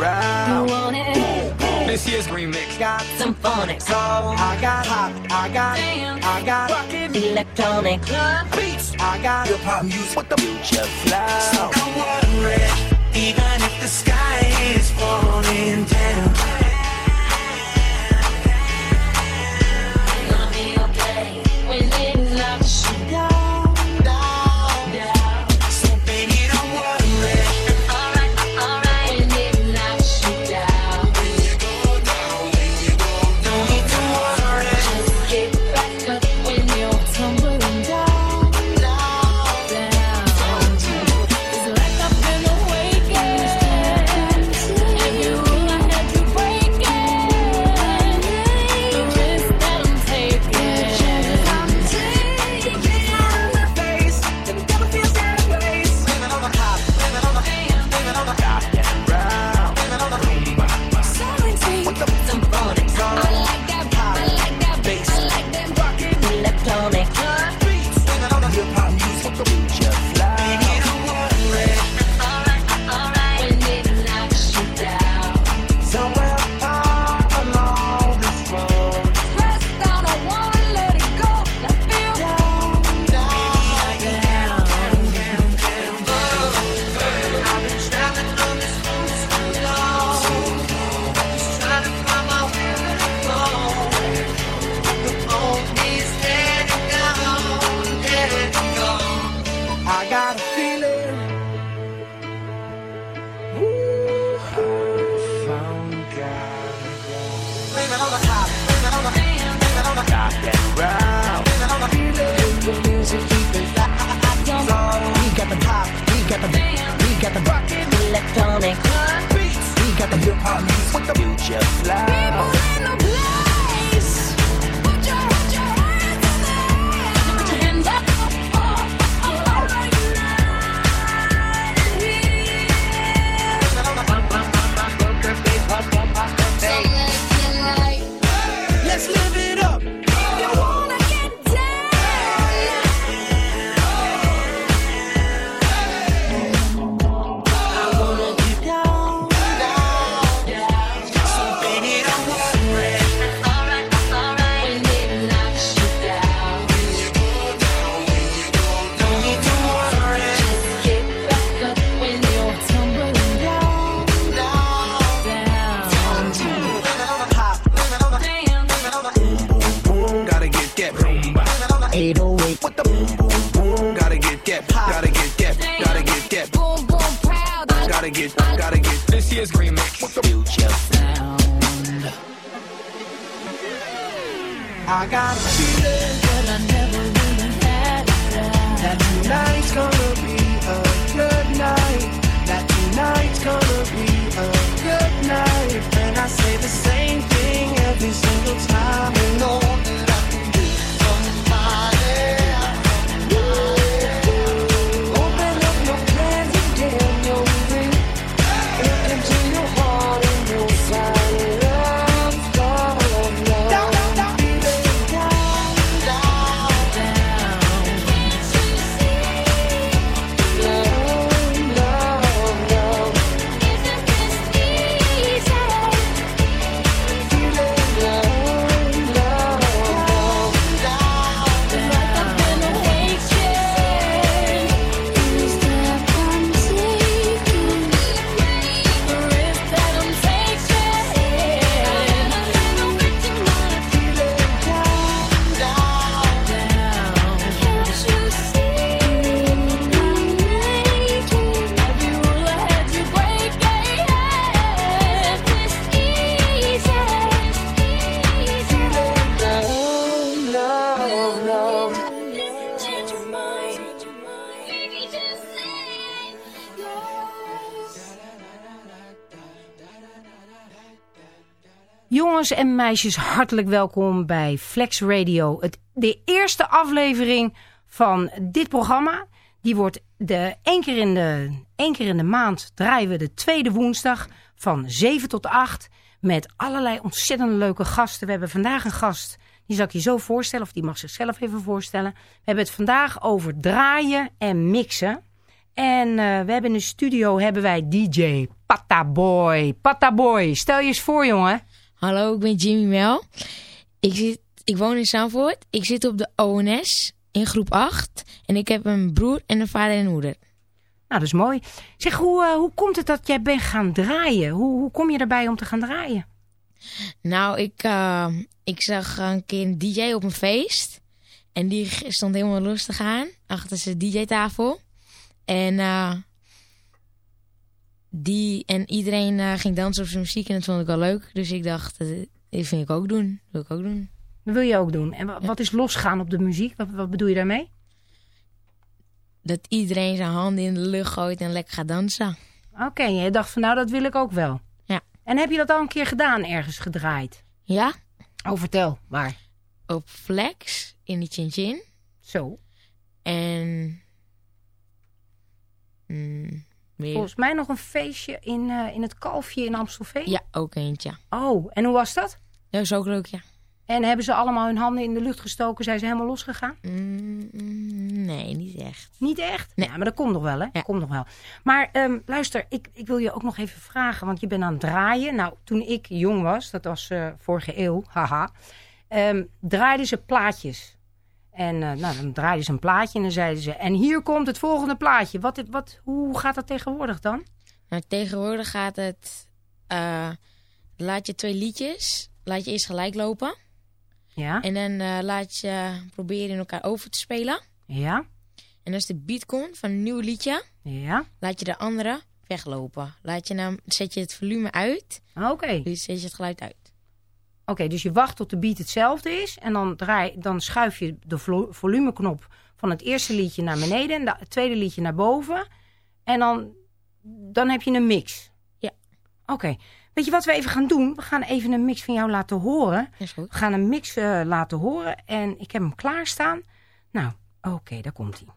round. You want it? This year's remix got symphonic. So I got hot, I got, Damn. I got rockin' electronic club beats. I got hip hop music with the future flow. So don't worry, even if the sky is falling down. We got the pop, we got the we got the rocket electronic beats. We got the hip hop with the future fly. People in the place. I got a feeling that I never really had that tonight's gonna be a good night. That tonight's gonna be a good night. And I say the same thing every single time, and all. Meisjes, hartelijk welkom bij Flex Radio. Het, de eerste aflevering van dit programma. Die wordt de, één, keer in de, één keer in de maand draaien we de tweede woensdag van 7 tot 8. Met allerlei ontzettend leuke gasten. We hebben vandaag een gast, die zal ik je zo voorstellen. Of die mag zichzelf even voorstellen. We hebben het vandaag over draaien en mixen. En uh, we hebben in de studio hebben wij DJ Pataboy. Pataboy, stel je eens voor jongen. Hallo, ik ben Jimmy Mel. Ik, zit, ik woon in Zandvoort. Ik zit op de ONS in groep 8. En ik heb een broer en een vader en een moeder. Nou, dat is mooi. Zeg, hoe, uh, hoe komt het dat jij bent gaan draaien? Hoe, hoe kom je erbij om te gaan draaien? Nou, ik, uh, ik zag een keer een DJ op een feest. En die stond helemaal los te gaan achter zijn DJ-tafel. En, uh, die, en iedereen uh, ging dansen op zijn muziek en dat vond ik wel leuk. Dus ik dacht, uh, dit vind ik ook doen. Dat wil ik ook doen. Dat wil je ook doen. En wat, ja. is losgaan op de muziek? Wat, wat bedoel je daarmee? Dat iedereen zijn handen in de lucht gooit en lekker gaat dansen. Oké, okay, je dacht van nou, dat wil ik ook wel. Ja. En heb je dat al een keer gedaan, ergens gedraaid? Ja. Oh, vertel. Waar? Op Flex, in de Chin Chin. Zo. En... Mm, meer. Volgens mij nog een feestje in, uh, in het Kalfje in Amstelveen. Ja, ook eentje. Oh, en hoe was dat? Dat is ook leuk, ja. En hebben ze allemaal hun handen in de lucht gestoken? Zijn ze helemaal losgegaan? Mm, nee, niet echt. Niet echt? Nee. Ja, maar dat komt nog wel, hè? Ja. Komt nog wel. Maar um, luister, ik, ik wil je ook nog even vragen, want je bent aan het draaien. Nou, toen ik jong was, dat was uh, vorige eeuw, haha, um, draaiden ze plaatjes. En uh, nou, dan draaiden ze een plaatje en dan zeiden ze... en hier komt het volgende plaatje. Wat, wat, hoe gaat dat tegenwoordig dan? Nou, tegenwoordig gaat het... Uh, laat je twee liedjes... laat je eerst gelijk lopen. Ja. En dan uh, laat je proberen in elkaar over te spelen. Ja. En als de beat komt van een nieuw liedje... Ja. laat je de andere weglopen. Laat je dan, zet je het volume uit. Oké. Okay. Dus zet je het geluid uit. Oké, okay, dus je wacht tot de beat hetzelfde is. En dan, draai, dan schuif je de volumeknop van het eerste liedje naar beneden. En het tweede liedje naar boven. En dan, dan heb je een mix. Ja. Oké. Okay. Weet je wat we even gaan doen? We gaan even een mix van jou laten horen. Is goed. We gaan een mix uh, laten horen. En ik heb hem klaarstaan. Nou, oké, okay, daar komt hij.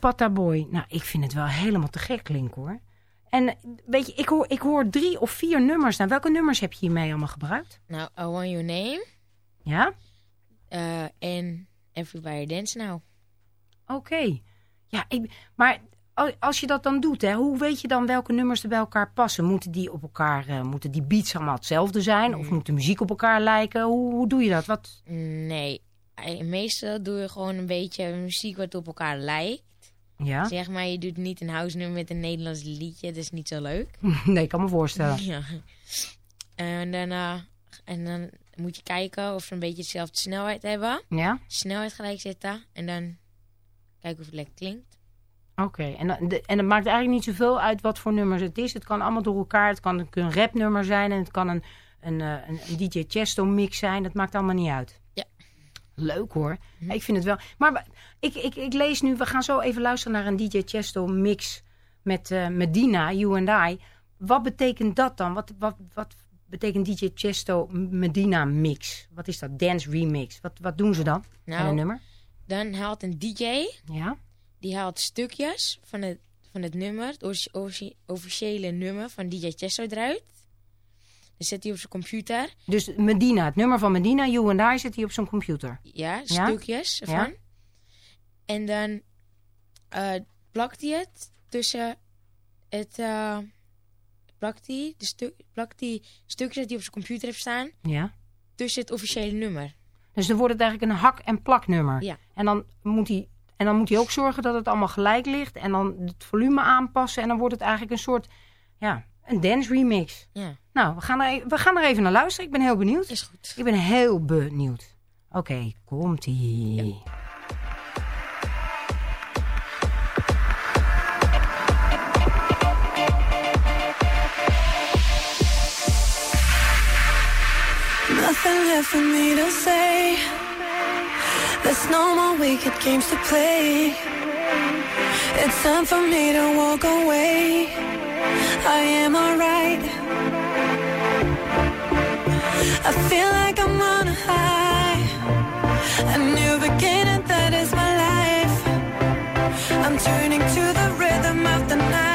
Pataboy. Nou, ik vind het wel helemaal te gek klinken hoor. En weet je, ik hoor, ik hoor drie of vier nummers. Nou, welke nummers heb je hiermee allemaal gebruikt? Nou, I Want Your Name. Ja? Uh, en Everybody Dance Now. Oké. Ja, ik, maar als je dat dan doet, hè, hoe weet je dan welke nummers er bij elkaar passen? Moeten die op elkaar, uh, moeten die beats allemaal hetzelfde zijn? Of mm. moet de muziek op elkaar lijken? Hoe, hoe doe je dat? Wat? Nee, meestal doe je gewoon een beetje muziek wat op elkaar lijkt. Ja. Zeg maar, je doet niet een house nummer met een Nederlands liedje. Dat is niet zo leuk. nee, ik kan me voorstellen. Ja. En dan, uh, en dan moet je kijken of ze een beetje dezelfde snelheid hebben. Ja. Snelheid gelijk zitten. En dan kijken of het lekker klinkt. Oké, en, en het maakt eigenlijk niet zoveel uit wat voor nummers het is. Het kan allemaal door elkaar. Het kan een rapnummer zijn en het kan een, een, eh, een, een DJ Chesto mix zijn. Dat maakt allemaal niet uit. Leuk hoor. Mhm. Ik vind het wel. Maar ik, ik, ik lees nu, we gaan zo even luisteren naar een DJ Chesto mix met uh, Medina, You and I. Wat betekent dat dan? Wat, wat, wat betekent DJ Chesto Medina mix? Wat is dat? Dance remix. Wat, wat doen ze dan nou, een nummer? Dan haalt een DJ, ja? die haalt stukjes van het, van het nummer, het officiële nummer van DJ Chesto eruit. Dan zet hij op zijn computer. Dus Medina, het nummer van Medina, You and I, zet hij op zijn computer? Ja, stukjes ervan. Ja? En dan uh, plakt hij het tussen het... Uh, plakt hij, de stu plakt hij stukjes die hij op zijn computer heeft staan... Ja. tussen het officiële nummer. Dus dan wordt het eigenlijk een hak- en plaknummer. Ja. En dan moet hij... En dan moet hij ook zorgen dat het allemaal gelijk ligt. En dan het volume aanpassen. En dan wordt het eigenlijk een soort... Ja, een dance remix. Ja. Nou, we gaan, er, e-, we gaan er even naar luisteren. Ik ben heel benieuwd. Is goed. Ik ben heel benieuwd. Oké, komt-ie. Ja. nothing left for me to say. There's no more wicked games to play. It's time for me to walk away. I am alright. I feel like I'm on a high. A new beginning, that is my life. I'm turning to the rhythm of the night.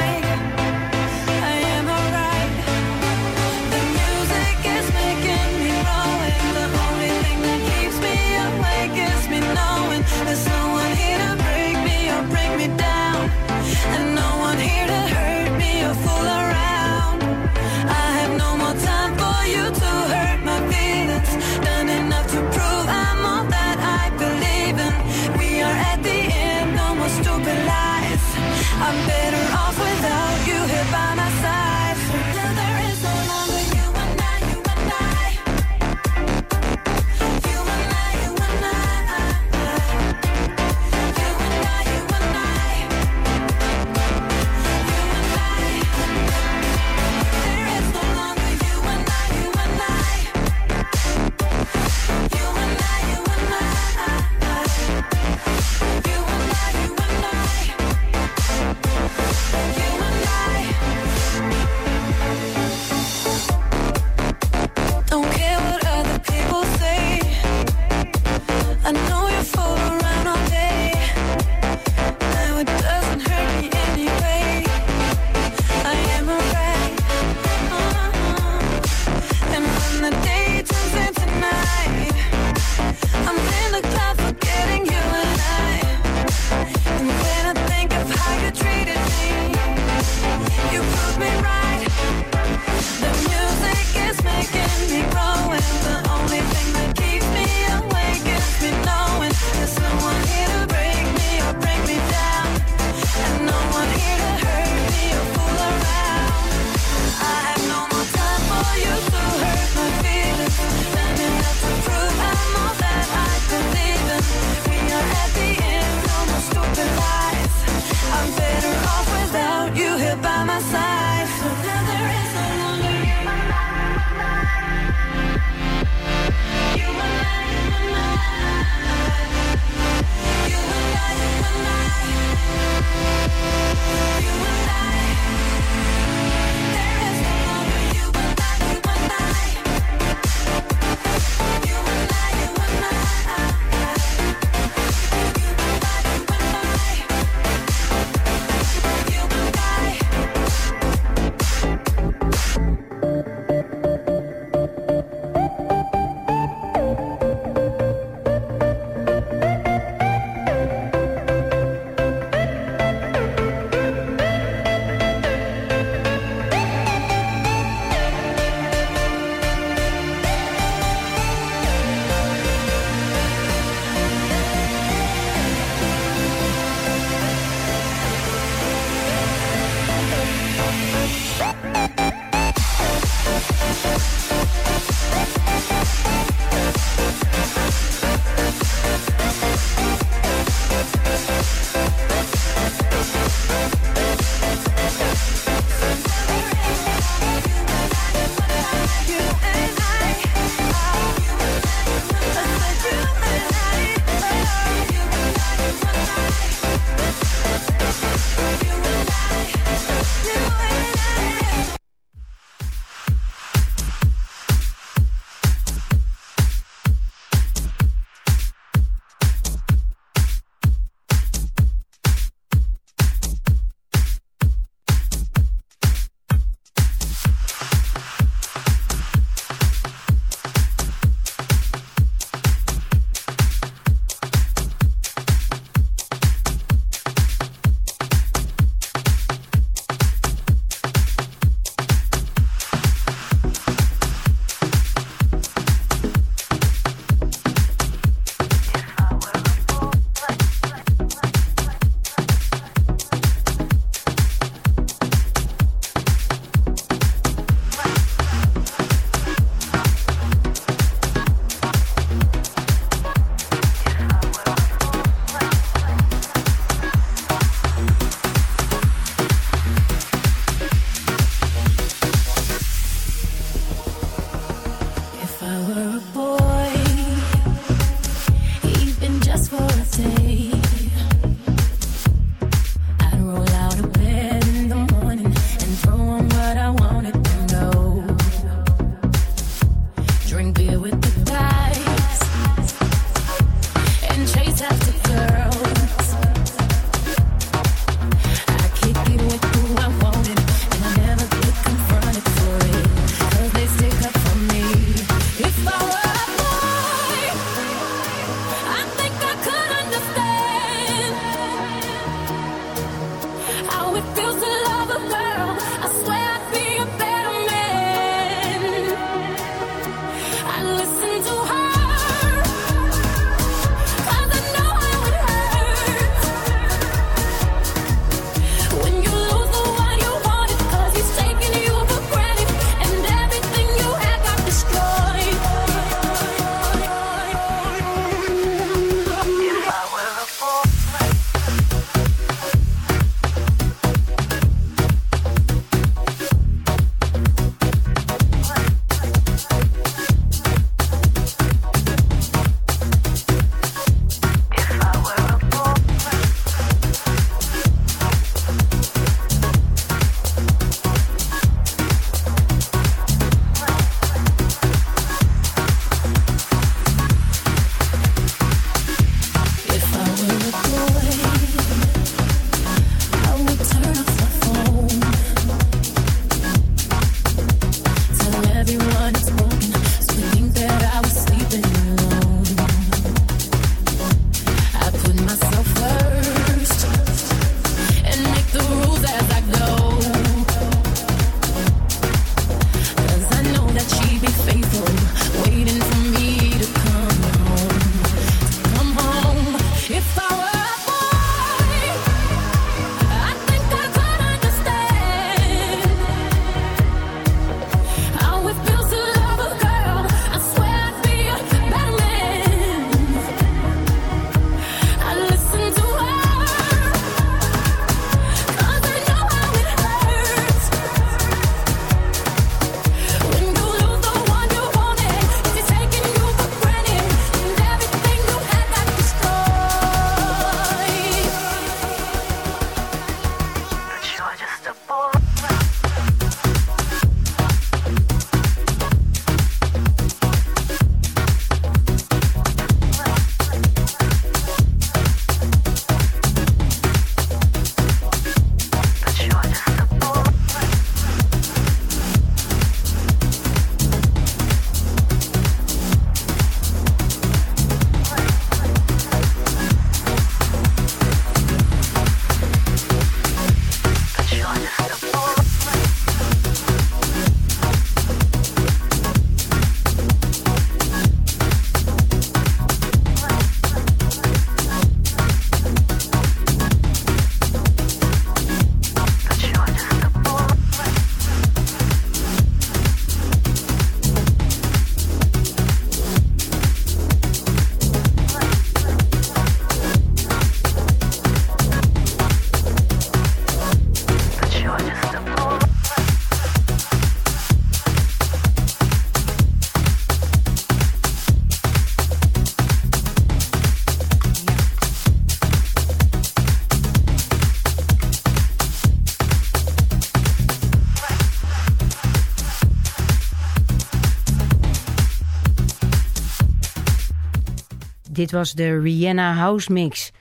Dit was de Rihanna House Mix.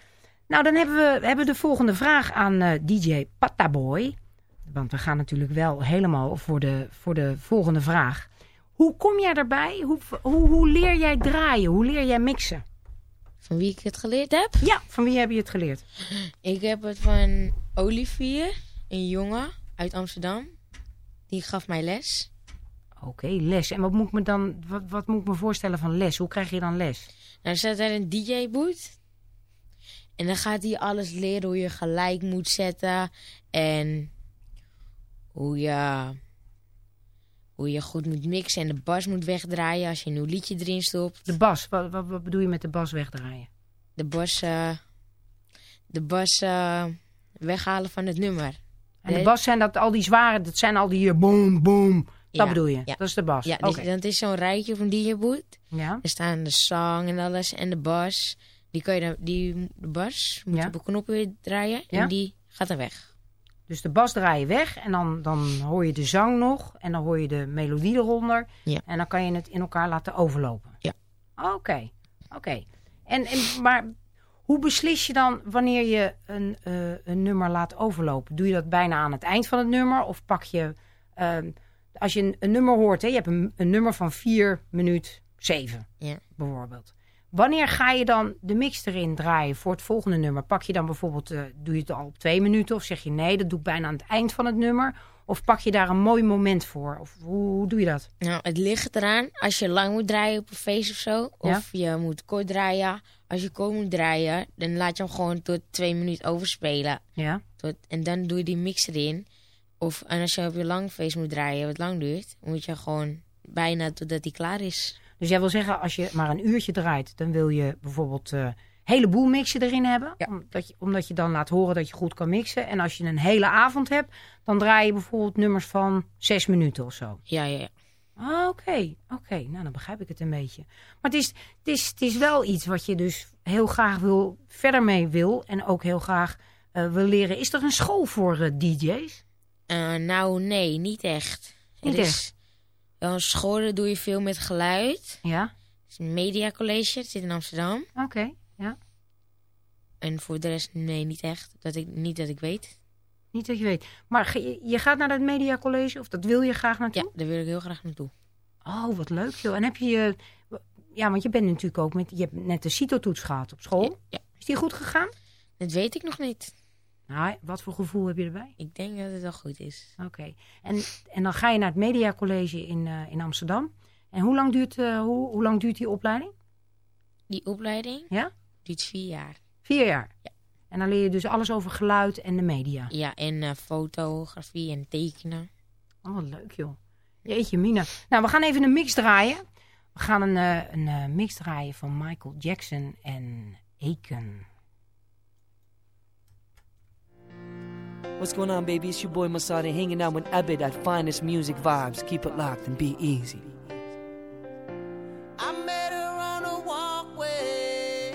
Nou, dan hebben we hebben de volgende vraag aan uh, DJ Pataboy. Want we gaan natuurlijk wel helemaal voor de, voor de volgende vraag. Hoe kom jij erbij? Hoe, hoe, hoe leer jij draaien? Hoe leer jij mixen? Van wie ik het geleerd heb? Ja, van wie heb je het geleerd? Ik heb het van Olivier, een jongen uit Amsterdam. Die gaf mij les. Oké, les. En wat moet, ik me dan, wat, wat moet ik me voorstellen van les? Hoe krijg je dan les? Er staat er een DJ-boot. En dan gaat hij alles leren hoe je gelijk moet zetten. En hoe je, hoe je goed moet mixen. En de bas moet wegdraaien als je een nieuw liedje erin stopt. De bas? Wat, wat, wat bedoel je met de bas wegdraaien? De bas, uh, de bas uh, weghalen van het nummer. En de bas zijn dat al die zware, dat zijn al die boom, boom. Dat bedoel je? Ja. Dat is de bas? Ja, dus, dat is zo'n rijtje van DJ-boot. Ja. Er staan de song en alles en de bas. Die kan je dan, die de bas moet je op een knop weer draaien en die gaat dan weg. Dus de bas draai je weg en dan, dan hoor je de zang nog en dan hoor je de melodie eronder. Ja. En dan kan je het in elkaar laten overlopen. Ja. Oké, oké. En, en, maar hoe beslis je dan wanneer je een, uh, een nummer laat overlopen? Doe je dat bijna aan het eind van het nummer of pak je... Uh, als je een, een nummer hoort, hè, je hebt een, een nummer van 4 minuut 7 ja. bijvoorbeeld. Wanneer ga je dan de mix erin draaien voor het volgende nummer? Pak je dan bijvoorbeeld, uh, doe je het al op twee minuten? Of zeg je nee, dat doe ik bijna aan het eind van het nummer? Of pak je daar een mooi moment voor? Of hoe, hoe doe je dat? Nou, het ligt eraan. Als je lang moet draaien op een feest of zo. Of je moet kort draaien. Als je kort moet draaien, dan laat je hem gewoon tot twee minuten overspelen. Ja. Tot, en dan doe je die mix erin. Of en als je op je lang feest moet draaien, wat lang duurt, moet je gewoon bijna totdat hij klaar is. Dus jij wil zeggen, als je maar een uurtje draait, dan wil je bijvoorbeeld uh, heleboel mixen erin hebben. Ja. Omdat, je, omdat je dan laat horen dat je goed kan mixen. En als je een hele avond hebt, dan draai je bijvoorbeeld nummers van zes minuten of zo. Ja, ja, ja. Ah, oké. Oké, nou dan begrijp ik het een beetje. Maar het is, het, is, het is wel iets wat je dus heel graag wil, verder mee wil. En ook heel graag uh, wil leren. Is er een school voor uh, DJ's? Uh, nou, nee, niet echt. Niet het echt? Wel, scholen doe je veel met geluid. Ja, Het is een media college, het zit in Amsterdam. oké. Ja. En voor de rest, nee, niet echt. Dat ik, niet dat ik weet. Niet dat je weet. Maar je, gaat naar het mediacollege of dat wil je graag naartoe? Ja, daar wil ik heel graag naartoe. Oh, wat leuk joh. En heb je je... Ja, want je bent natuurlijk ook met... Je hebt net de CITO-toets gehad op school. Ja, ja, Is die goed gegaan? dat weet ik nog niet. Nou, wat voor gevoel heb je erbij? Ik denk dat het wel goed is. Oké. En, en dan ga je naar het mediacollege in, eh, in Amsterdam. En hoe lang, duurt, eh, hoe, hoe lang duurt die opleiding? Die opleiding Ja? duurt vier jaar. Vier jaar? Ja. En dan leer je dus alles over geluid en de media. Ja, en eh, fotografie en tekenen. Oh, wat leuk joh. Jeetje mina. Nou, we gaan even een mix draaien. We gaan een, een mix draaien van Michael Jackson en Aiken. What's going on, baby? It's your boy Masada hanging out with Abed at Finest Music Vibes. Keep it locked and be easy. I met her on a walkway.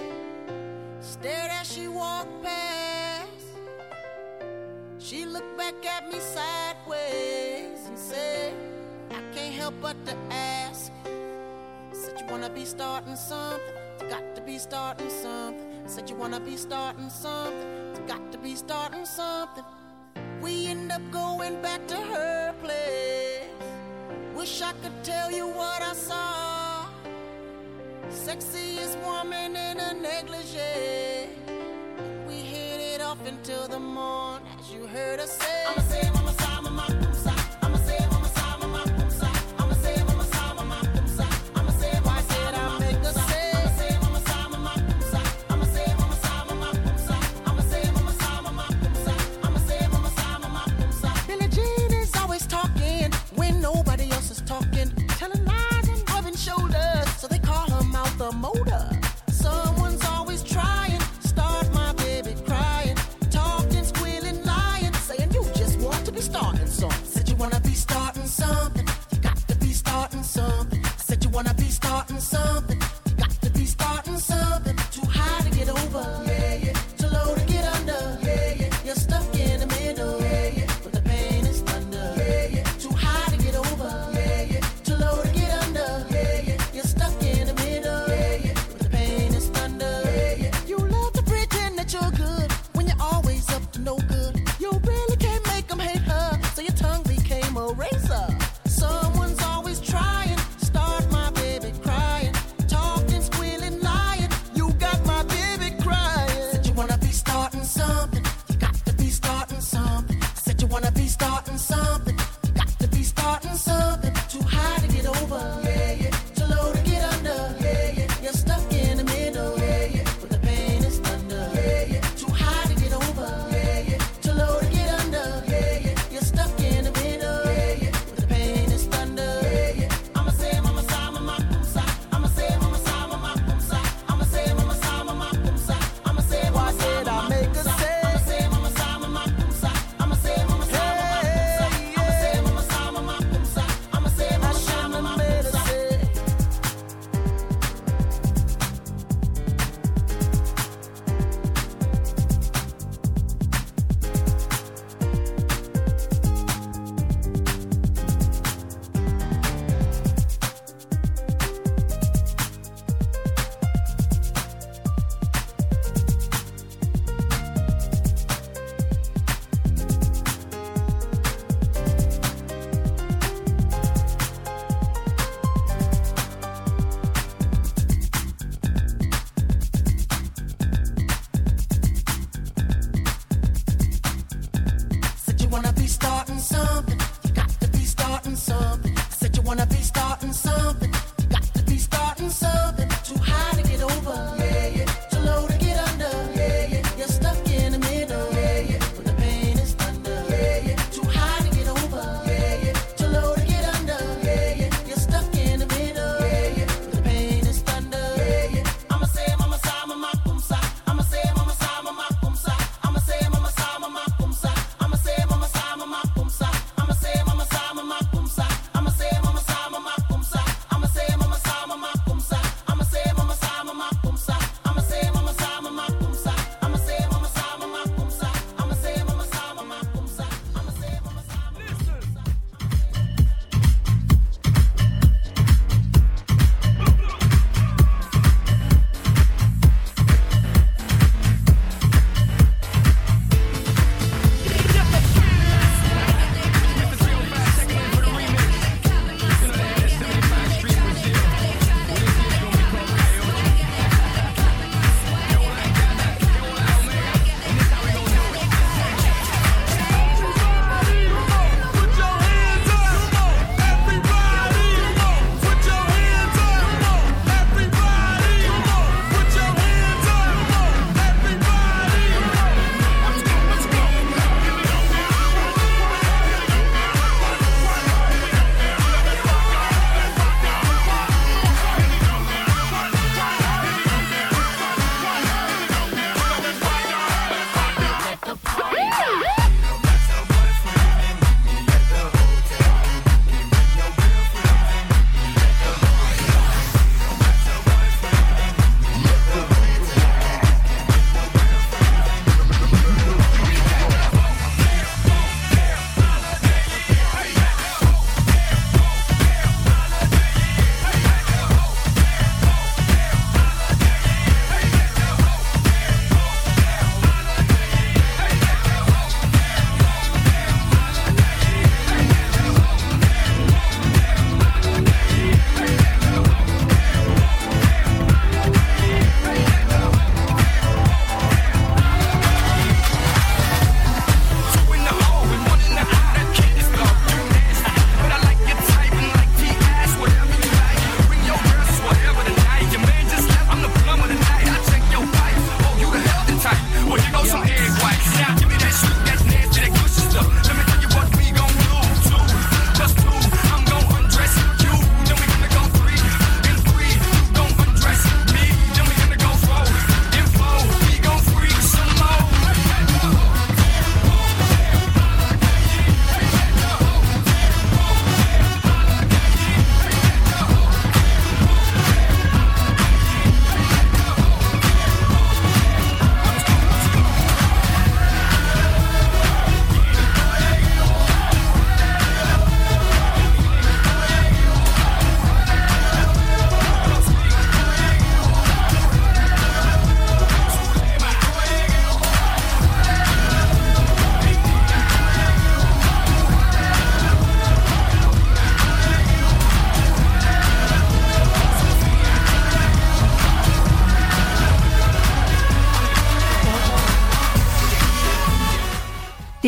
Stared as she walked past. She looked back at me sideways and said, I can't help but to ask. Said you wanna be starting something. You got to be starting something. Said you wanna be starting something. You got to be starting something. We end up going back to her place. Wish I could tell you what I saw. Sexiest woman in a negligee. We hit it off until the morn, as you heard her say. I'ma say, little motor.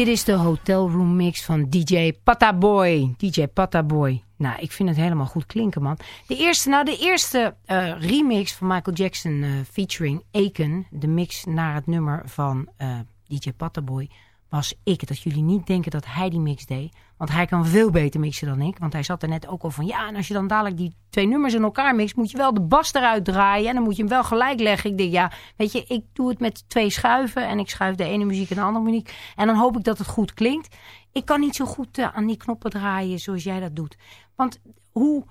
Dit is de Hotel Room Mix van DJ Pataboy. DJ Pataboy. Nou, ik vind het helemaal goed klinken, man. De eerste, nou, de eerste uh, remix van Michael Jackson uh, featuring Aiken. De mix naar het nummer van uh, DJ Pataboy was ik. Dat jullie niet denken dat hij die mix deed. Want hij kan veel beter mixen dan ik. Want hij zat er net ook al van... Ja, en als je dan dadelijk die twee nummers in elkaar mixt... moet je wel de bas eruit draaien. En dan moet je hem wel gelijk leggen. Ik denk, ja, weet je, ik doe het met twee schuiven. En ik schuif de ene muziek en de andere muziek. En dan hoop ik dat het goed klinkt. Ik kan niet zo goed uh, aan die knoppen draaien zoals jij dat doet. Want hoe...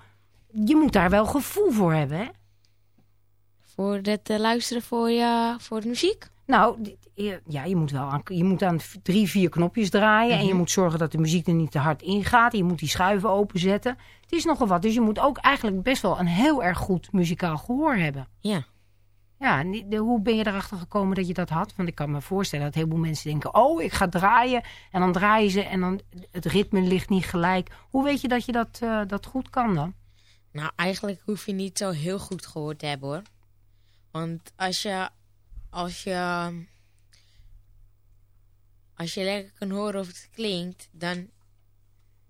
Je moet daar wel gevoel voor hebben, hè? Voor het uh, luisteren voor, je, voor de muziek? Nou, ja, je moet wel aan, je moet aan drie, vier knopjes draaien. Mm -hmm. En je moet zorgen dat de muziek er niet te hard ingaat. Je moet die schuiven openzetten. Het is nogal wat. Dus je moet ook eigenlijk best wel een heel erg goed muzikaal gehoor hebben. Ja. Ja, de, hoe ben je erachter gekomen dat je dat had? Want ik kan me voorstellen dat heel veel mensen denken... oh, ik ga draaien. En dan draaien ze en dan het ritme ligt niet gelijk. Hoe weet je dat je dat, uh, dat goed kan dan? Nou, eigenlijk hoef je niet zo heel goed gehoord te hebben, hoor. Want als je als je, als je lekker kan horen of het klinkt, dan,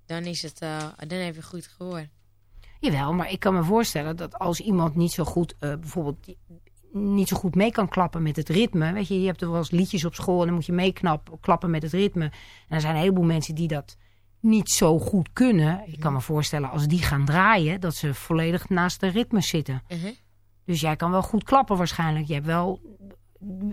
dan, is het, uh, dan heb je goed gehoord. Jawel, maar ik kan me voorstellen dat als iemand niet zo goed, uh, bijvoorbeeld niet zo goed mee kan klappen met het ritme. Weet je, je hebt er wel eens liedjes op school en dan moet je meeklappen met het ritme. En er zijn een heleboel mensen die dat niet zo goed kunnen. Ik kan me voorstellen als die gaan draaien, dat ze volledig naast de ritme zitten. Uh -huh. Dus jij kan wel goed klappen waarschijnlijk. Je hebt wel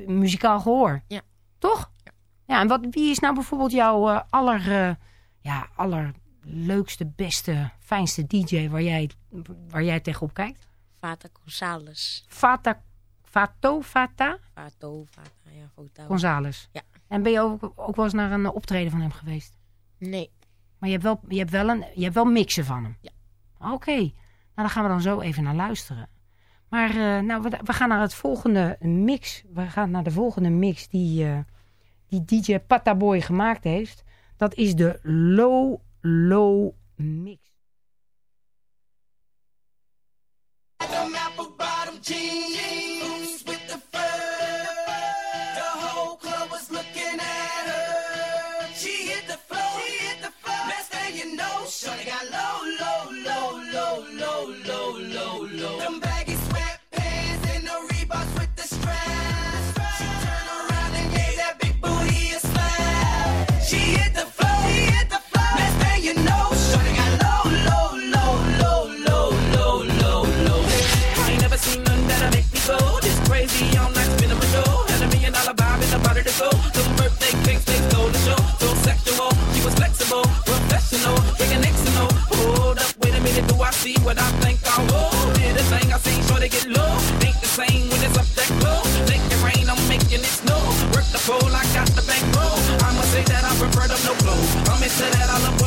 muzikaal gehoor. Ja. Toch? Ja. ja en wat, wie is nou bijvoorbeeld jouw uh, aller, uh, ja, allerleukste, beste, fijnste DJ waar jij, waar jij tegenop kijkt? Fata Gonzales. Fata, Fato, Fata? Fato, Fata, ja, Foto. Gonzales. Ja. En ben je ook, ook wel eens naar een optreden van hem geweest? Nee. Maar je hebt wel, je hebt wel, een, je hebt wel mixen van hem? Ja. Oké. Okay. Nou, dan gaan we dan zo even naar luisteren. Maar uh, nou, we, gaan naar het volgende mix. We gaan naar de volgende mix die, uh, die DJ Pataboy gemaakt heeft. Dat is de Low Low Mix. Little birthday cakes, they show. So sexual, she was flexible, professional. Hold up, wait a minute, do I see what I think I will? Did a thing I seen, sure they get low. Ain't the same when it's up that. Make it rain, I'm making it snow. Work the pole, I got the back row. I'ma say that I prefer them no flow. I'm into that, I love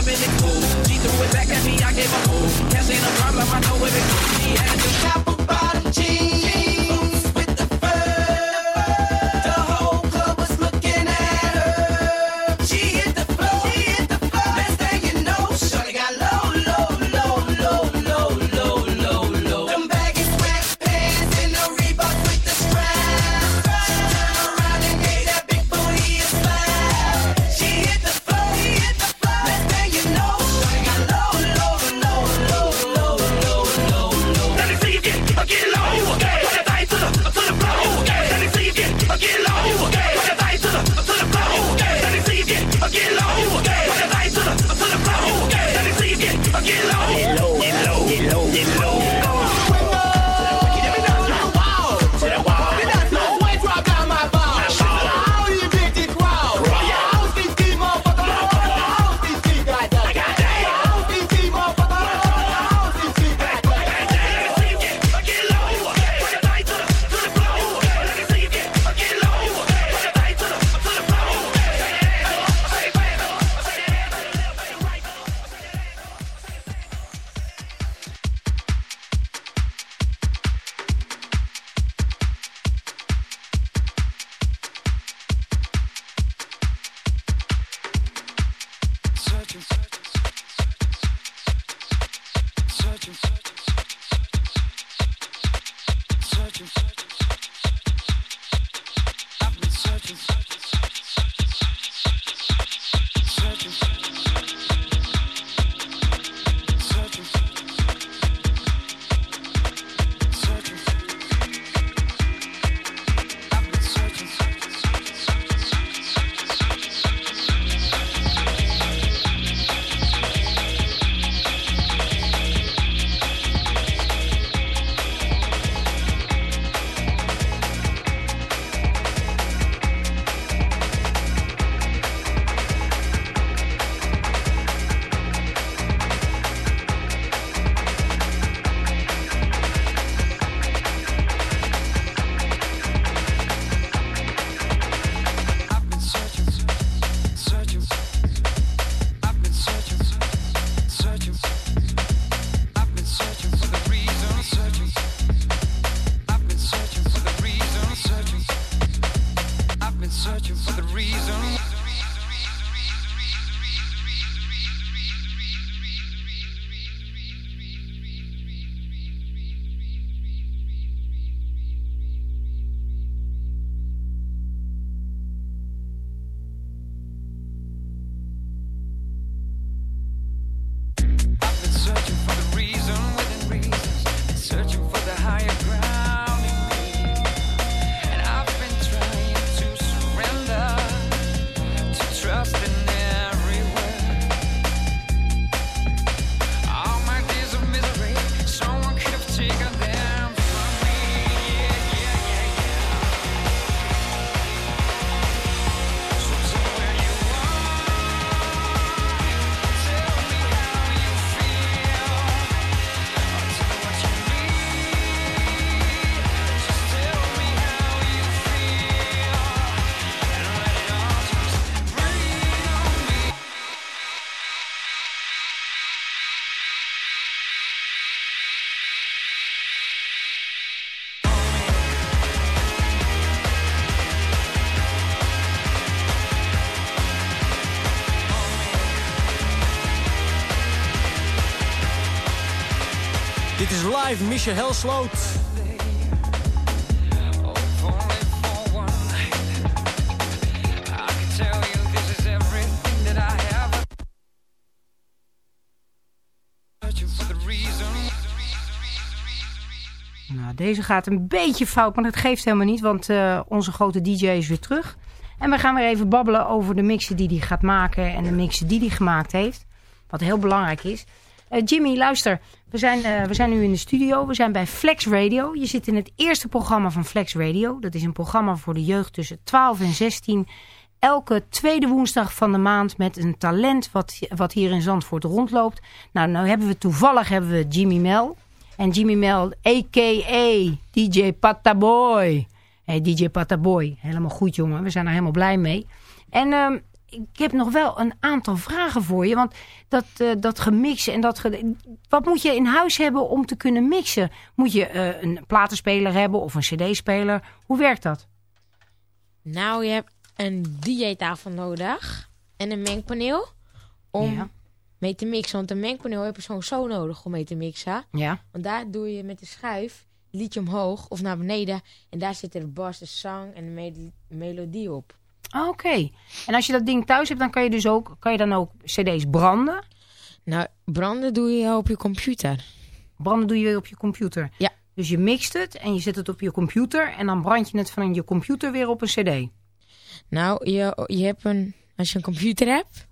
5, Michel Helsloot. Nou, deze gaat een beetje fout, maar het geeft helemaal niet, want eh, onze grote DJ is weer terug. En we gaan weer even babbelen over de mixen die hij gaat maken en de mixen die hij gemaakt heeft. Wat heel belangrijk is. Uh, Jimmy, luister, we zijn, uh, we zijn nu in de studio. We zijn bij Flex Radio. Je zit in het eerste programma van Flex Radio. Dat is een programma voor de jeugd tussen 12 en 16. Elke tweede woensdag van de maand met een talent wat, wat hier in Zandvoort rondloopt. Nou, nou hebben we toevallig hebben we Jimmy Mel. En Jimmy Mel, a.k.a. DJ Pataboy. Hey, DJ Pataboy. Helemaal goed, jongen. We zijn er helemaal blij mee. En uh, ik heb nog wel een aantal vragen voor je. Want dat, uh, dat gemixen en dat... Ge wat moet je in huis hebben om te kunnen mixen? Moet je uh, een platenspeler hebben of een cd-speler? Hoe werkt dat? Nou, je hebt een DJ-tafel nodig. En een mengpaneel. Om ja. mee te mixen. Want een mengpaneel heb je zo'n zo nodig om mee te mixen. Ja. Want daar doe je met de schuif liedje omhoog of naar beneden. En daar zit de bas, de zang en de me melodie op. Oké. Okay. En als je dat ding thuis hebt, dan kan je dus ook, kan je dan ook cd's branden? Nou, branden doe je op je computer. Branden doe je op je computer? Ja. Dus je mixt het en je zet het op je computer en dan brand je het van je computer weer op een cd? Nou, je, je hebt een, als je een computer hebt,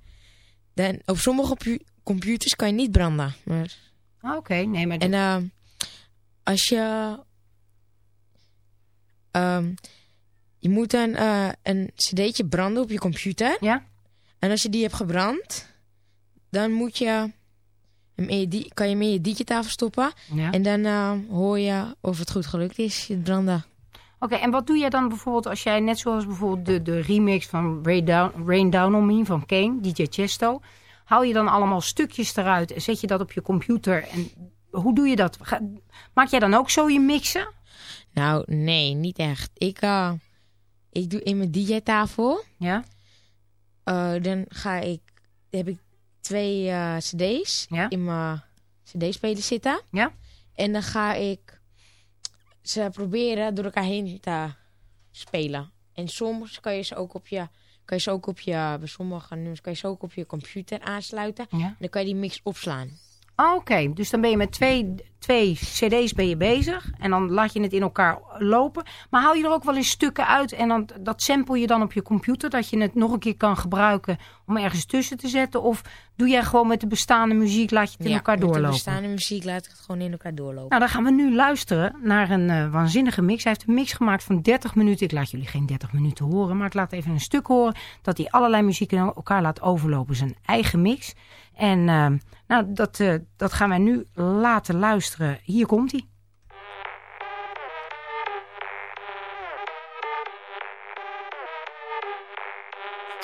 dan op sommige computers kan je niet branden. Maar... Oké, okay. nee, maar... En uh, als je... Um, je moet een, uh, een cd'tje branden op je computer. Ja. En als je die hebt gebrand, dan moet je... Die, kan je hem in je DJ-tafel stoppen. Ja. En dan uh, hoor je of het goed gelukt is, het branden. Oké, okay, en wat doe jij dan bijvoorbeeld als jij, net zoals bijvoorbeeld de, de remix van Rain Down, Rain Down On Me van Kane, DJ Chesto. Haal je dan allemaal stukjes eruit en zet je dat op je computer en hoe doe je dat? Ga, maak jij dan ook zo je mixen? Nou, nee, niet echt. Ik, uh, ik doe in mijn DJ-tafel. Ja. Uh, dan ga ik, heb ik twee uh, cd's ja? in mijn cd-speler zitten. Ja. En dan ga ik ze proberen door elkaar heen te spelen. En soms kan je ze ook op je, kan je ze ook op je, bij sommige nummers kan je ze ook op je computer aansluiten. Ja. En dan kan je die mix opslaan. Oké, okay, dus dan ben je met twee, twee cd's ben je bezig en dan laat je het in elkaar lopen. Maar haal je er ook wel eens stukken uit en dan, dat sample je dan op je computer... dat je het nog een keer kan gebruiken om ergens tussen te zetten? Of doe jij gewoon met de bestaande muziek, laat je het in ja, elkaar doorlopen? met de bestaande muziek laat ik het gewoon in elkaar doorlopen. Nou, dan gaan we nu luisteren naar een uh, waanzinnige mix. Hij heeft een mix gemaakt van 30 minuten. Ik laat jullie geen 30 minuten horen, maar ik laat even een stuk horen... dat hij allerlei muziek in elkaar laat overlopen. Zijn eigen mix... En uh, nou, dat, uh, dat gaan wij nu laten luisteren. Hier komt hij.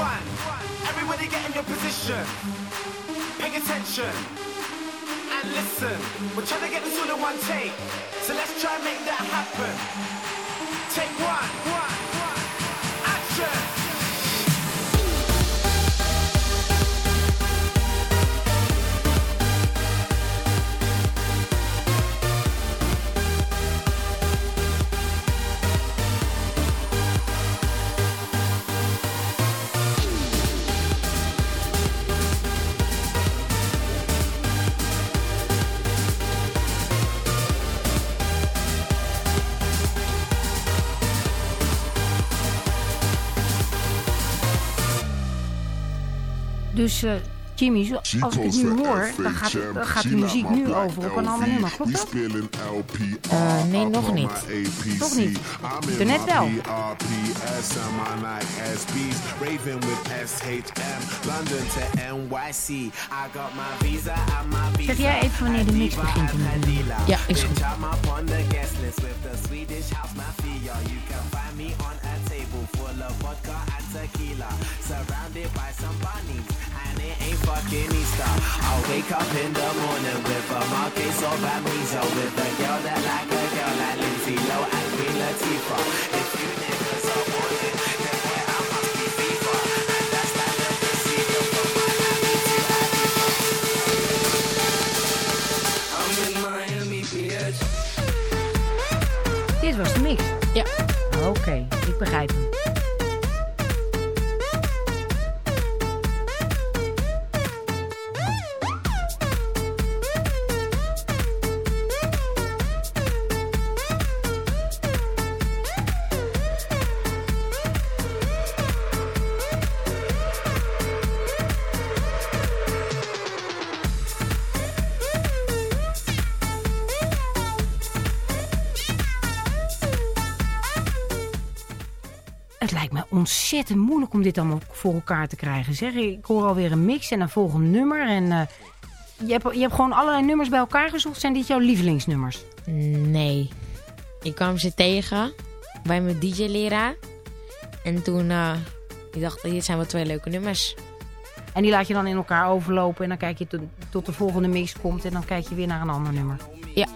One. Everybody get in your position. Pay attention. And listen. We're trying to get this all in one take. So let's try and make that happen. Take. One. Dus uh, Jimmy, zo- als ik het nu hoor, dan gaat, dan gaat de muziek nu over op een ander nummer. Klopt dat? Eh, nee, nog niet. Toch niet? Daarnet wel. Zeg jij even wanneer de mix begint? in de- Ja, is goed. Surrounded by some bunnies, fucking Easter. I'll wake up in the morning with a market of amnesia, with a girl that like a girl like Lindsay Low and Queen Latifah. If you niggas are wanting, then where I must be FIFA, and that's that little procedure from Miami to Ibiza. I'm in Miami, bitch. Dit was de mix. Ja. Oké, ik begrijp hem. Ontzettend moeilijk om dit allemaal voor elkaar te krijgen. Zeg, ik hoor alweer een mix en een volgend nummer. En eh, je, hebt, je hebt gewoon allerlei nummers bij elkaar gezocht. Zijn dit jouw lievelingsnummers? Nee. Ik kwam ze tegen bij mijn DJ-leraar. En toen eh ik dacht, dit zijn wel twee leuke nummers. En die laat je dan in elkaar overlopen. En dan kijk je tot, tot de volgende mix komt. En dan kijk je weer naar een ander nummer. Ja.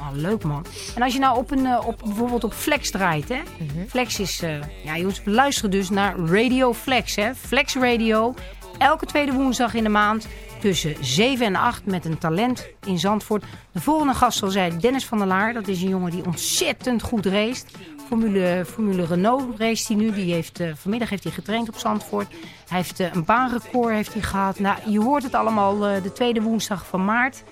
Oh, leuk man. En als je nou op een, eh, op, bijvoorbeeld op Flex draait, hè? Flex is, eh, ja jongens, we luisteren dus naar Radio Flex, hè? Flex Radio. Elke tweede woensdag in de maand tussen 7 en 8 met een talent in Zandvoort. De volgende gast zal zijn Dennis van der Laar. Dat is een jongen die ontzettend goed race. Formule, Formule Renault race hij nu. Die heeft, eh, vanmiddag heeft hij getraind op Zandvoort. Hij heeft een baanrecord heeft hij gehad. Nou, je hoort het allemaal de tweede woensdag van maart.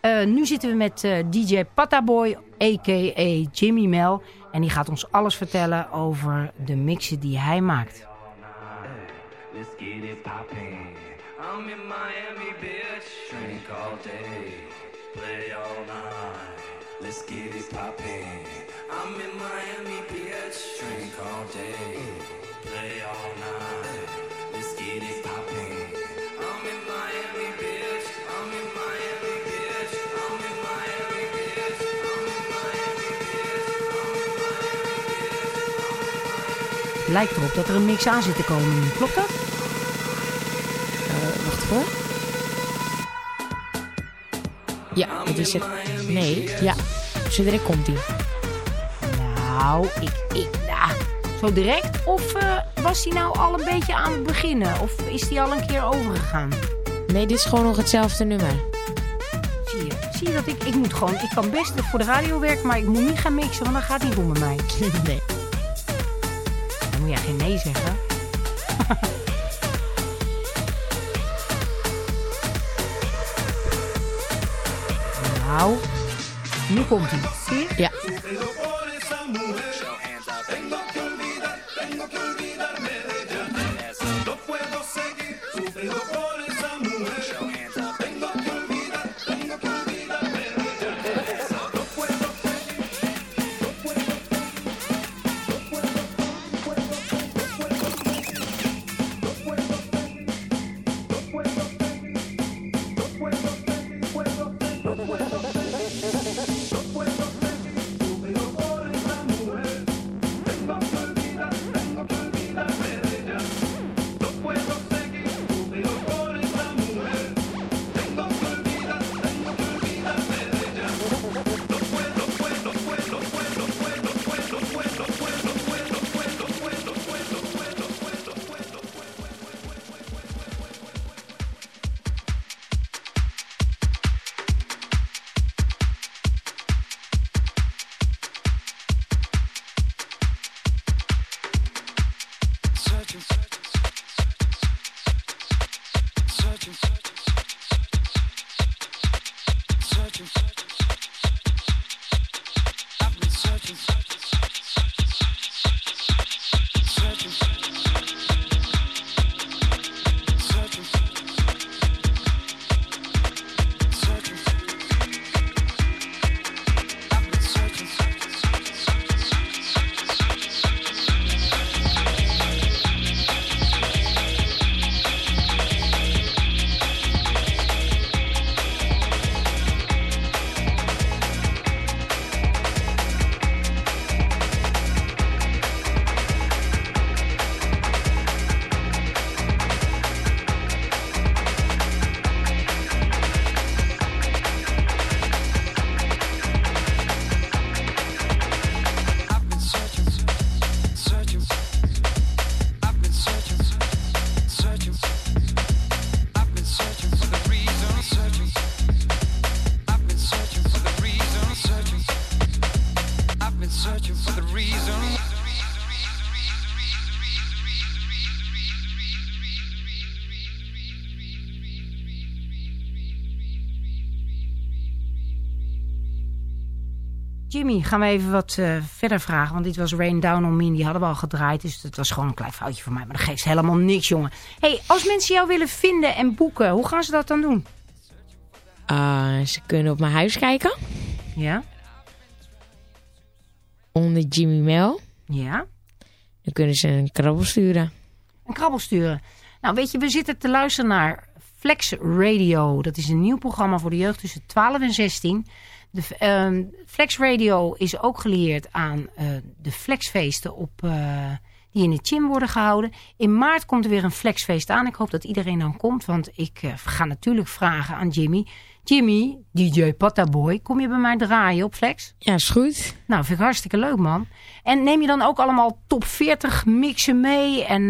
Eh, nu zitten we met eh, DJ Pataboy, a.k.a. Jimmy Mel. En die gaat ons alles vertellen over de mixen die hij maakt. Let's get it poppin'. I'm in Miami, bitch. Drink all day, play all night. Let's get it poppin'. I'm in Miami, bitch. Drink all day, Lijkt erop dat er een mix aan zit te komen. Klopt dat? Eh, wacht hoor. Ja, het is het. Nee, ja. Zo direct komt hij. Nou, ik, ik, nou, zo direct? Of eh, was hij nou al een beetje aan het beginnen? Of is hij al een keer overgegaan? Nee, dit is gewoon nog hetzelfde nummer. Zie je, zie je dat ik, ik moet gewoon, ik kan best voor de radio werken, maar ik moet niet gaan mixen, want dan gaat niet om met mij. nee. Geen nee zeggen. nou, nu komt hij. Zie je? Ja. Gaan we even wat eh, verder vragen. Want dit was Rain Down on Me. Die hadden we al gedraaid. Dus dat was gewoon een klein foutje voor mij. Maar dat geeft helemaal niks, jongen. hey, als mensen jou willen vinden en boeken, hoe gaan ze dat dan doen? Ah, ze kunnen op mijn huis kijken. Ja? Onder Jimmy Mel. Ja? Dan kunnen ze een krabbel sturen. Een krabbel sturen. Nou, weet je, we zitten te luisteren naar Flex Radio. Dat is een nieuw programma voor de jeugd tussen 12 en 16. De, ehm, Flex Radio is ook gelieerd aan eh, de Flexfeesten op, eh, die in het gym worden gehouden. In maart komt er weer een Flexfeest aan. Ik hoop dat iedereen dan komt, want ik eh, ga natuurlijk vragen aan Jimmy. Jimmy, DJ Pataboy, kom je bij mij draaien op Flex? Ja, is goed. Nou, vind ik hartstikke leuk, man. En neem je dan ook allemaal top 40 mixen mee en...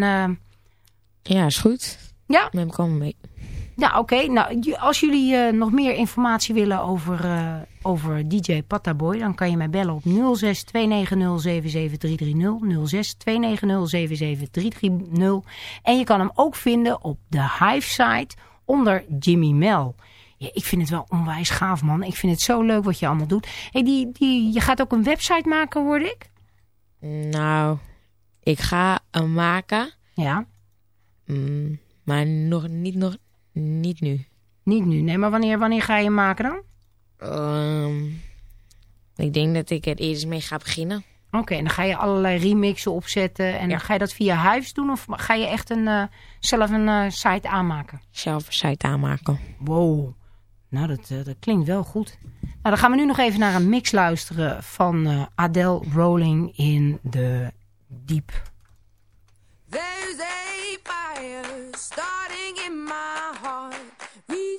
Ja, is goed. ja, Neem ik allemaal mee. Ja, oké. Nou, als jullie eh, nog meer informatie willen over, eh, over DJ Pataboy, dan kan je mij bellen op 06 290 77330. 06 290 77330. En je kan hem ook vinden op de Hive-site onder Jimmy Mel. Ja, ik vind het wel onwijs gaaf, man. Ik vind het zo leuk wat je allemaal doet. Hey, die, die, je gaat ook een website maken, hoorde ik? Nou, ik ga hem maken. Ja, Mm, maar nog niet, nog niet nu. niet nu. Nee, maar wanneer, wanneer ga je hem maken dan? Ehm, ik denk dat ik er eerst mee ga beginnen. Oké, en dan ga je allerlei remixen opzetten. En Ja. ga je dat via Hives doen? Of ga je echt een, eh, zelf een eh, site aanmaken? Zelf een site aanmaken. Wow. Nou, dat, eh, dat klinkt wel goed. Nou, dan gaan we nu nog even naar een mix luisteren van eh, Adele Rolling in the Deep. There's a fire starting in my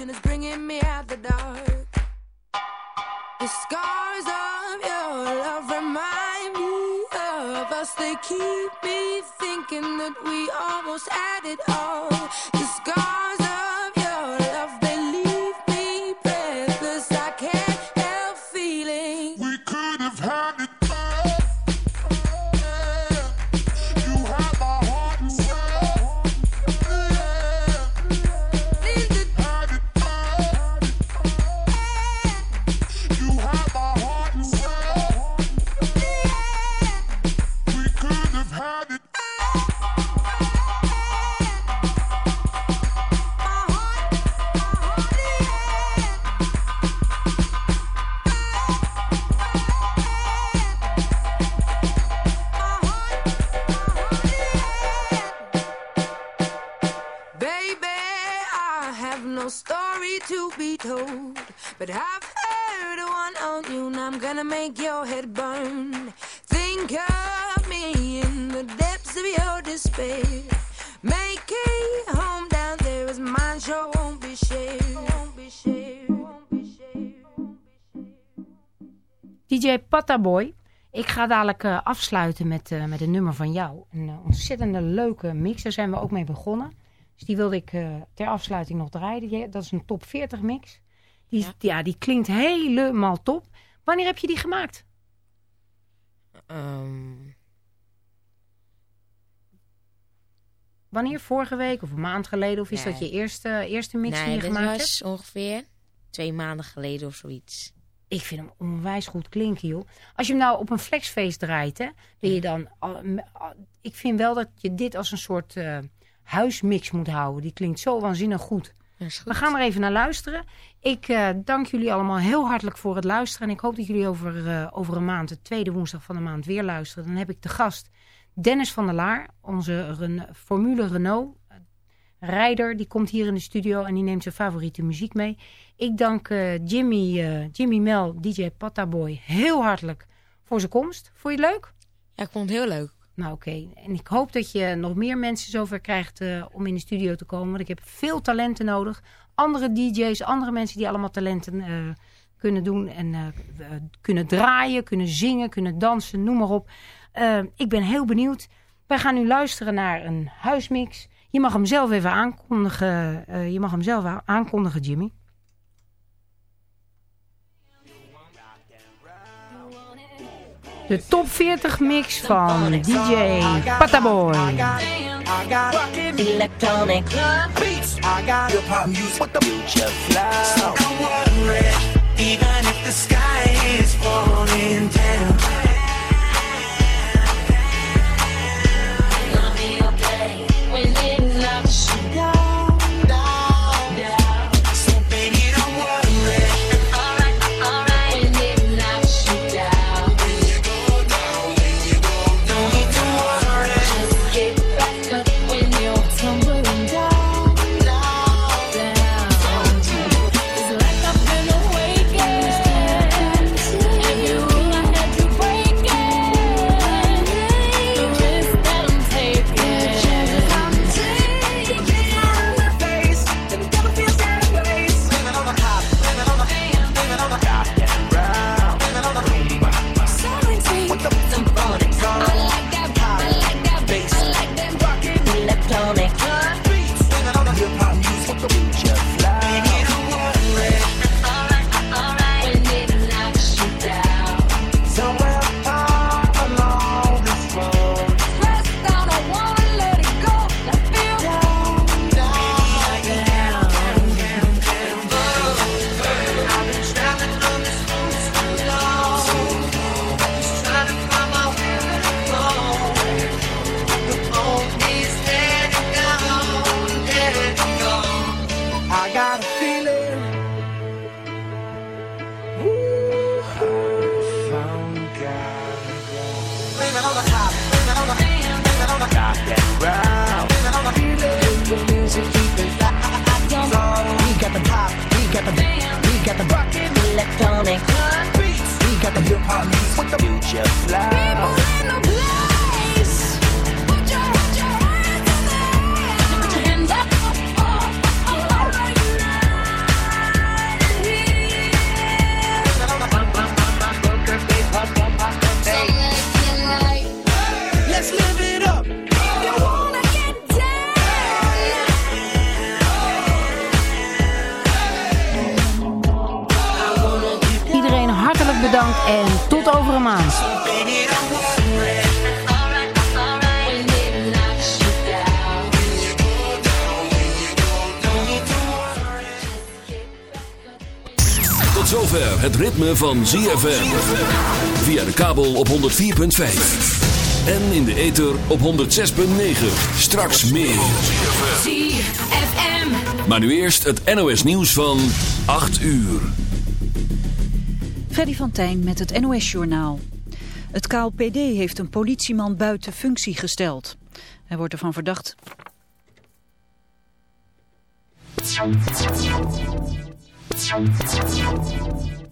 and it's bringing me out the dark. The scars of your love remind me of us. They keep me thinking that we almost had it all. The scars Pataboy. Ik ga dadelijk eh, afsluiten met, eh, met een nummer van jou. Een eh, ontzettende leuke mix. Daar zijn we ook mee begonnen. Dus die wilde ik ter afsluiting nog draaien. Dat is een top 40 mix. Die, ja. Ja. die klinkt helemaal top. Wanneer heb je die gemaakt? Ehm, Wanneer? Vorige week of een maand geleden? Of is Nee. dat je eerste, eerste mix die nee, je gemaakt hebt? was ongeveer twee maanden geleden of zoiets. Ik vind hem onwijs goed klinken, joh. Als je hem nou op een flexfeest draait, hè, ben je dan. Ik vind wel dat je dit als een soort eh, huismix moet houden. Die klinkt zo waanzinnig goed. We gaan er even naar luisteren. Ik eh, dank jullie allemaal heel hartelijk voor het luisteren. En ik hoop dat jullie over, eh, over een maand, de tweede woensdag van de maand, weer luisteren. Dan heb ik de gast Dennis van der Laar, onze Ren- Formule Renault rijder. Die komt hier in de studio en die neemt zijn favoriete muziek mee. Ik dank eh, Jimmy, eh, Jimmy Mel, DJ Pataboy, heel hartelijk voor zijn komst. Vond je het leuk? Ja, ik vond het heel leuk. Nou oké, en ik hoop dat je nog meer mensen zover krijgt eh, om in de studio te komen. Want ik heb veel talenten nodig. Andere DJ's, andere mensen die allemaal talenten kunnen doen. En kunnen draaien, kunnen zingen, kunnen dansen, noem maar op. Ik ben heel benieuwd. Wij gaan nu luisteren naar een huismix. Je mag hem zelf even aankondigen. eh, je mag hem zelf aankondigen, Jimmy. De top 40 mix van DJ Pataboy. I got electronic beats. I got hip hop music with the future flow. So don't worry, even if the sky is falling down. Ritme van ZFM. Via de kabel op 104.5. En in de ether op 106.9. Straks meer. ZFM. Maar nu eerst het NOS nieuws van 8 uur. Freddy van Tijn met het NOS-journaal. Het KLPD heeft een politieman buiten functie gesteld. Hij wordt ervan verdacht...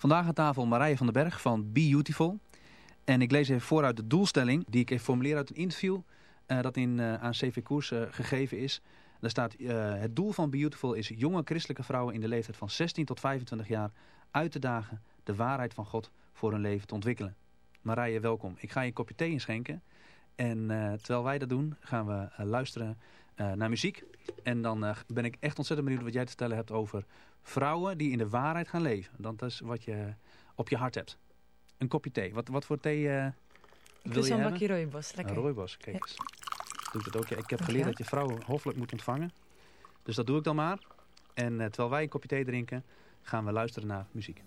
Vandaag aan tafel Marije van den Berg van Be Beautiful. En ik lees even vooruit de doelstelling die ik even formuleer uit een interview uh, dat in, uh, aan CV Koers uh, gegeven is. Daar staat, het doel van Be Beautiful is jonge christelijke vrouwen in de leeftijd van 16 tot 25 jaar uit te dagen de waarheid van God voor hun leven te ontwikkelen. Marije, welkom. Ik ga je een kopje thee inschenken. En terwijl wij dat doen, gaan we luisteren naar muziek. En dan ben ik echt ontzettend benieuwd wat jij te vertellen hebt over vrouwen die in de waarheid gaan leven. Dat is wat je op je hart hebt. Een kopje thee. Wat, wat voor thee uh, wil je een hebben? bakje rooibos. Lekker. Een rooibos, kijk eens. Doet het ook. Ik heb geleerd dat je vrouwen hoffelijk moet ontvangen. Dus dat doe ik dan maar. En uh, terwijl wij een kopje thee drinken, gaan we luisteren naar muziek.